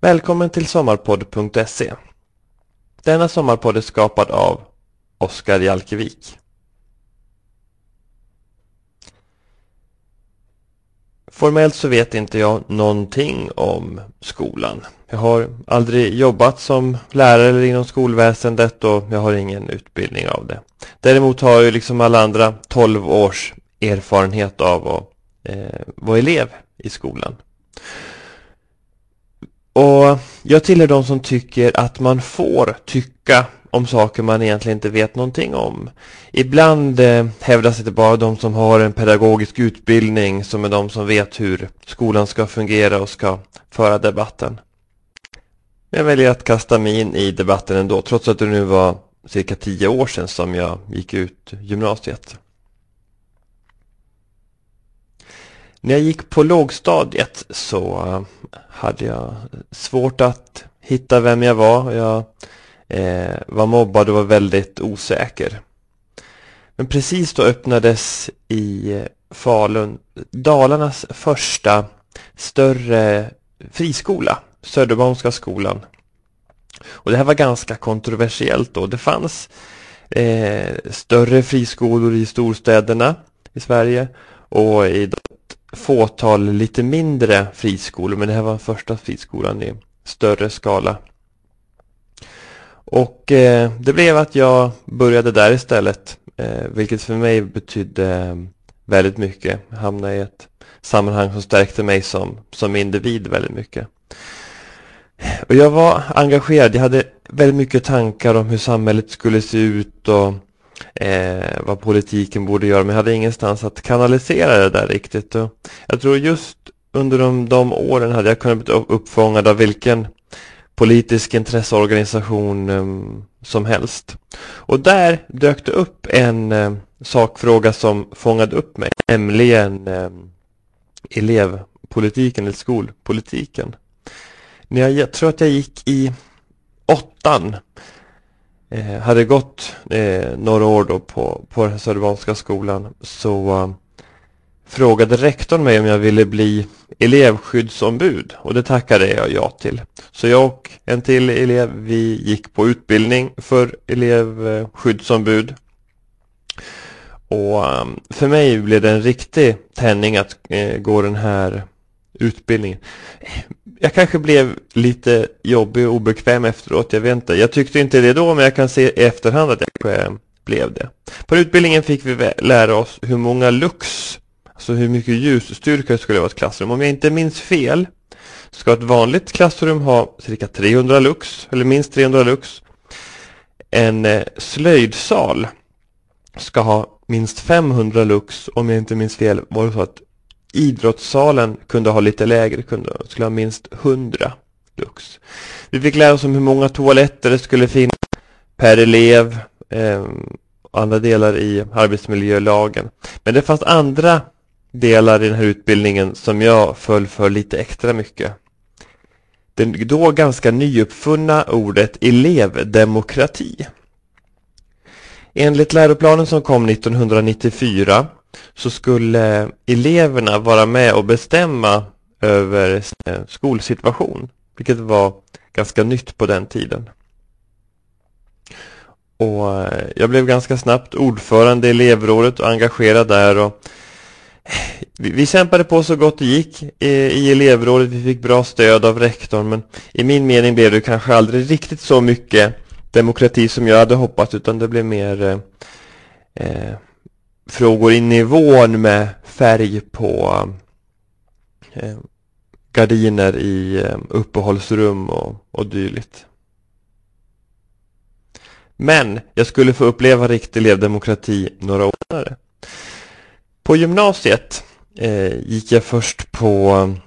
Välkommen till sommarpodd.se. Denna sommarpodd är skapad av Oskar Jalkevik. Formellt så vet inte jag någonting om skolan. Jag har aldrig jobbat som lärare inom skolväsendet och jag har ingen utbildning av det. Däremot har jag liksom alla andra 12 års erfarenhet av att eh, vara elev i skolan. Och jag tillhör de som tycker att man får tycka om saker man egentligen inte vet någonting om. Ibland eh, hävdas det bara de som har en pedagogisk utbildning som är de som vet hur skolan ska fungera och ska föra debatten. Jag väljer att kasta mig in i debatten ändå, trots att det nu var cirka tio år sedan som jag gick ut gymnasiet. När jag gick på lågstadiet så eh, hade jag svårt att hitta vem jag var. Jag eh, var mobbad och var väldigt osäker. Men precis då öppnades i eh, Falun Dalarnas första större friskola, Södermalmska skolan. Och det här var ganska kontroversiellt då. Det fanns eh, större friskolor i storstäderna i Sverige och i fåtal lite mindre friskolor. Men det här var första friskolan i större skala. Och eh, det blev att jag började där istället. Eh, vilket för mig betydde väldigt mycket. Jag hamnade i ett sammanhang som stärkte mig som, som individ väldigt mycket. Och jag var engagerad. Jag hade väldigt mycket tankar om hur samhället skulle se ut och eh, vad politiken borde göra. Men jag hade ingenstans att kanalisera det där riktigt. Och jag tror just under de, de åren hade jag kunnat bli uppfångad av vilken politisk intresseorganisation um, som helst. Och där dök det upp en um, sakfråga som fångade upp mig, nämligen um, elevpolitiken eller skolpolitiken. När jag, jag, tror att jag gick i åttan, eh, hade gått eh, några år då på, på den Södermalmska skolan, så eh, frågade rektorn mig om jag ville bli elevskyddsombud och det tackade jag ja till. Så jag och en till elev, vi gick på utbildning för elevskyddsombud. Och eh, för mig blev det en riktig tändning att eh, gå den här utbildningen. Jag kanske blev lite jobbig och obekväm efteråt, jag vet inte. Jag tyckte inte det då, men jag kan se i efterhand att jag kanske blev det. På utbildningen fick vi lära oss hur många lux Alltså hur mycket ljusstyrka det skulle vara ett klassrum. Om jag inte minns fel ska ett vanligt klassrum ha cirka 300 lux, eller minst 300 lux. En eh, slöjdsal ska ha minst 500 lux. Om jag inte minns fel var det så att idrottssalen kunde ha lite lägre, kunde, skulle ha minst 100 lux. Vi fick lära oss om hur många toaletter det skulle finnas per elev. Eh, andra delar i arbetsmiljölagen. Men det fanns andra delar i den här utbildningen som jag föll för lite extra mycket. Det då ganska nyuppfunna ordet elevdemokrati. Enligt läroplanen som kom 1994 så skulle eleverna vara med och bestämma över skolsituation, vilket var ganska nytt på den tiden. Och eh, jag blev ganska snabbt ordförande i elevrådet och engagerad där och eh, vi, kämpade på så gott det gick i, elevrådet. Vi fick bra stöd av rektorn men i min mening blev det kanske aldrig riktigt så mycket demokrati som jag hade hoppats utan det blev mer eh, eh frågor i nivån med färg på eh, gardiner i eh, uppehållsrum och, och dylikt. Men jag skulle få uppleva riktig elevdemokrati några år senare. På gymnasiet eh, gick jag först på eh,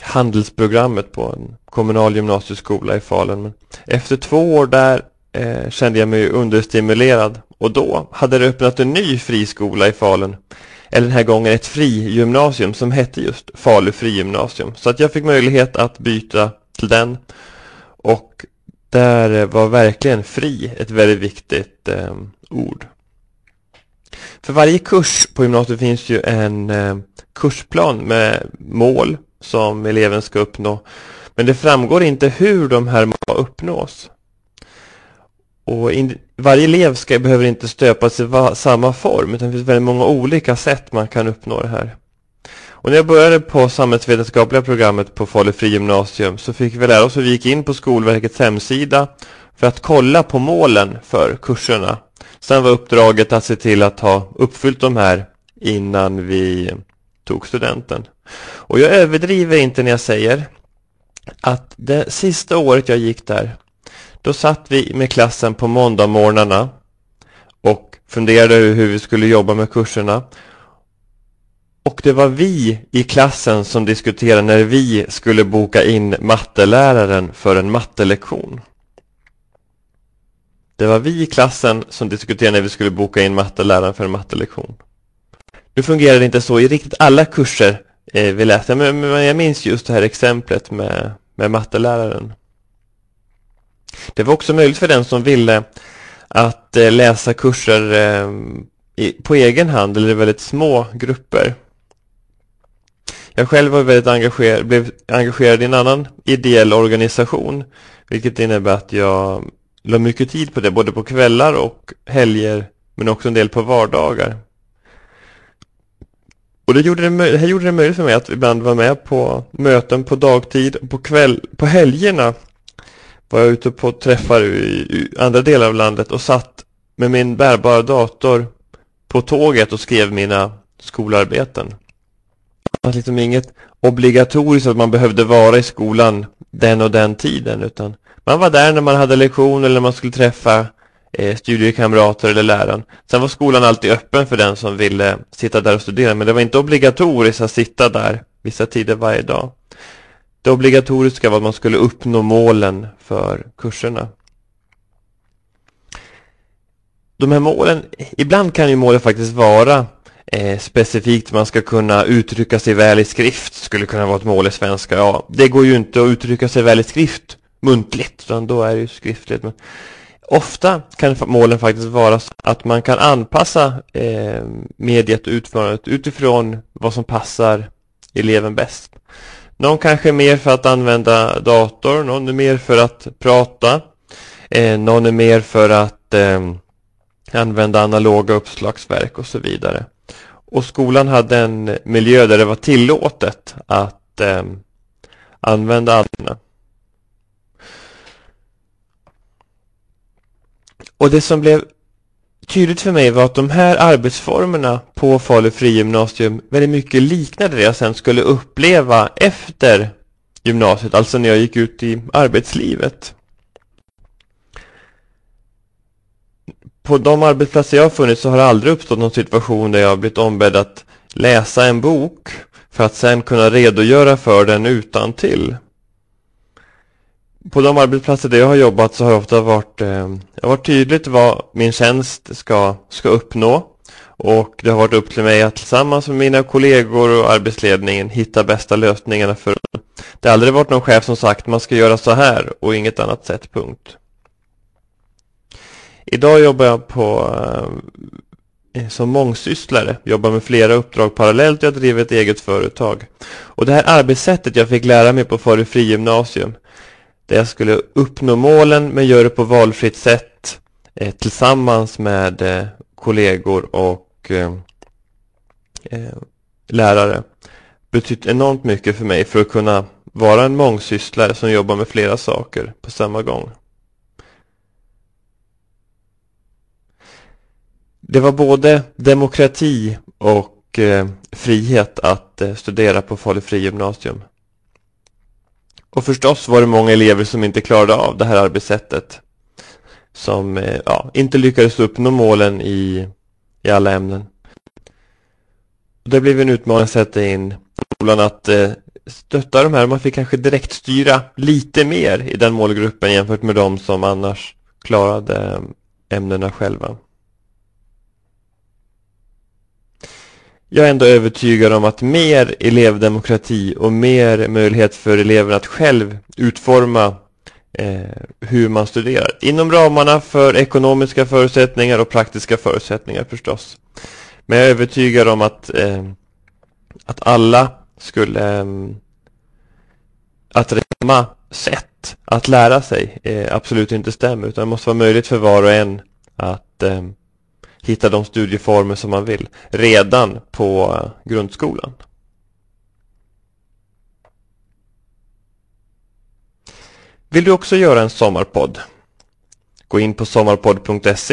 handelsprogrammet på en kommunal gymnasieskola i Falun. Men efter två år där eh, kände jag mig understimulerad och då hade det öppnat en ny friskola i Falun. Eller den här gången ett frigymnasium som hette just Falu frigymnasium. Så att jag fick möjlighet att byta till den. Och där var verkligen fri ett väldigt viktigt eh, ord. För varje kurs på gymnasiet finns ju en eh, kursplan med mål som eleven ska uppnå. Men det framgår inte hur de här målen uppnås. Och in, varje elev ska, behöver inte stöpas i va, samma form utan det finns väldigt många olika sätt man kan uppnå det här. Och när jag började på samhällsvetenskapliga programmet på Falu gymnasium så fick vi lära oss hur vi gick in på Skolverkets hemsida för att kolla på målen för kurserna. Sen var uppdraget att se till att ha uppfyllt de här innan vi tog studenten. Och jag överdriver inte när jag säger att det sista året jag gick där då satt vi med klassen på måndagmorgnarna och funderade hur vi skulle jobba med kurserna. Och det var vi i klassen som diskuterade när vi skulle boka in matteläraren för en mattelektion. Det var vi i klassen som diskuterade när vi skulle boka in matteläraren för en mattelektion. Nu fungerar det inte så i riktigt alla kurser eh, vi läste, men, men jag minns just det här exemplet med, med matteläraren. Det var också möjligt för den som ville att eh, läsa kurser eh, på egen hand eller i väldigt små grupper. Jag själv var väldigt engagerad, blev engagerad i en annan ideell organisation vilket innebär att jag la mycket tid på det, både på kvällar och helger men också en del på vardagar. Och det, gjorde det, det här gjorde det möjligt för mig att ibland vara med på möten på dagtid och på, kväll, på helgerna var jag ute på träffar i, andra delar av landet och satt med min bärbara dator på tåget och skrev mina skolarbeten. Det var liksom inget obligatoriskt att man behövde vara i skolan den och den tiden utan man var där när man hade lektion eller när man skulle träffa eh, studiekamrater eller läraren. Sen var skolan alltid öppen för den som ville sitta där och studera men det var inte obligatoriskt att sitta där vissa tider varje dag. Det obligatoriska var att man skulle uppnå målen för kurserna. De här målen, ibland kan ju målet faktiskt vara eh, specifikt, man ska kunna uttrycka sig väl i skrift, skulle kunna vara ett mål i svenska. Ja, det går ju inte att uttrycka sig väl i skrift muntligt, utan då är det ju skriftligt. Men ofta kan målen faktiskt vara så att man kan anpassa eh, mediet och utförandet utifrån vad som passar eleven bäst. Någon kanske är mer för att använda dator, någon är mer för att prata. Eh, någon är mer för att eh, använda analoga uppslagsverk och så vidare. Och skolan hade en miljö där det var tillåtet att eh, använda allmänna. Och det som blev tydligt för mig var att de här arbetsformerna på Falu frigymnasium väldigt mycket liknade det jag sen skulle uppleva efter gymnasiet, alltså när jag gick ut i arbetslivet. På de arbetsplatser jag har funnits så har det aldrig uppstått någon situation där jag har blivit ombedd att läsa en bok för att sen kunna redogöra för den utan till på de arbetsplatser där jag har jobbat så har det ofta varit, eh, jag har varit tydligt vad min tjänst ska, ska uppnå. Och det har varit upp till mig att tillsammans med mina kollegor och arbetsledningen hitta bästa lösningarna för det har aldrig varit någon chef som sagt man ska göra så här och inget annat sätt, punkt. Idag jobbar jag på eh, eh som mångsysslare, jobbar med flera uppdrag parallellt och jag driver ett eget företag. Och det här arbetssättet jag fick lära mig på Falu frigymnasium där jag skulle uppnå målen men göra det på valfritt sätt eh, tillsammans med eh, kollegor och eh, eh, lärare betytt enormt mycket för mig för att kunna vara en mångsysslare som jobbar med flera saker på samma gång. Det var både demokrati och eh, frihet att eh, studera på Falu gymnasium. Och förstås var det många elever som inte klarade av det här arbetssättet. Som eh, ja, inte lyckades uppnå målen i, i alla ämnen. Och det blev en utmaning att sätta in skolan att eh, stötta de här. Man fick kanske direkt styra lite mer i den målgruppen jämfört med de som annars klarade eh, ämnena själva. Jag är ändå övertygad om att mer elevdemokrati och mer möjlighet för eleverna att själv utforma eh, hur man studerar. Inom ramarna för ekonomiska förutsättningar och praktiska förutsättningar förstås. Men jag är övertygad om att, eh, att alla skulle eh, att samma sätt att lära sig eh, absolut inte stämmer utan det måste vara möjligt för var och en att eh, hitta de studieformer som man vill redan på eh, grundskolan. Vill du också göra en sommarpodd? Gå in på sommarpodd.se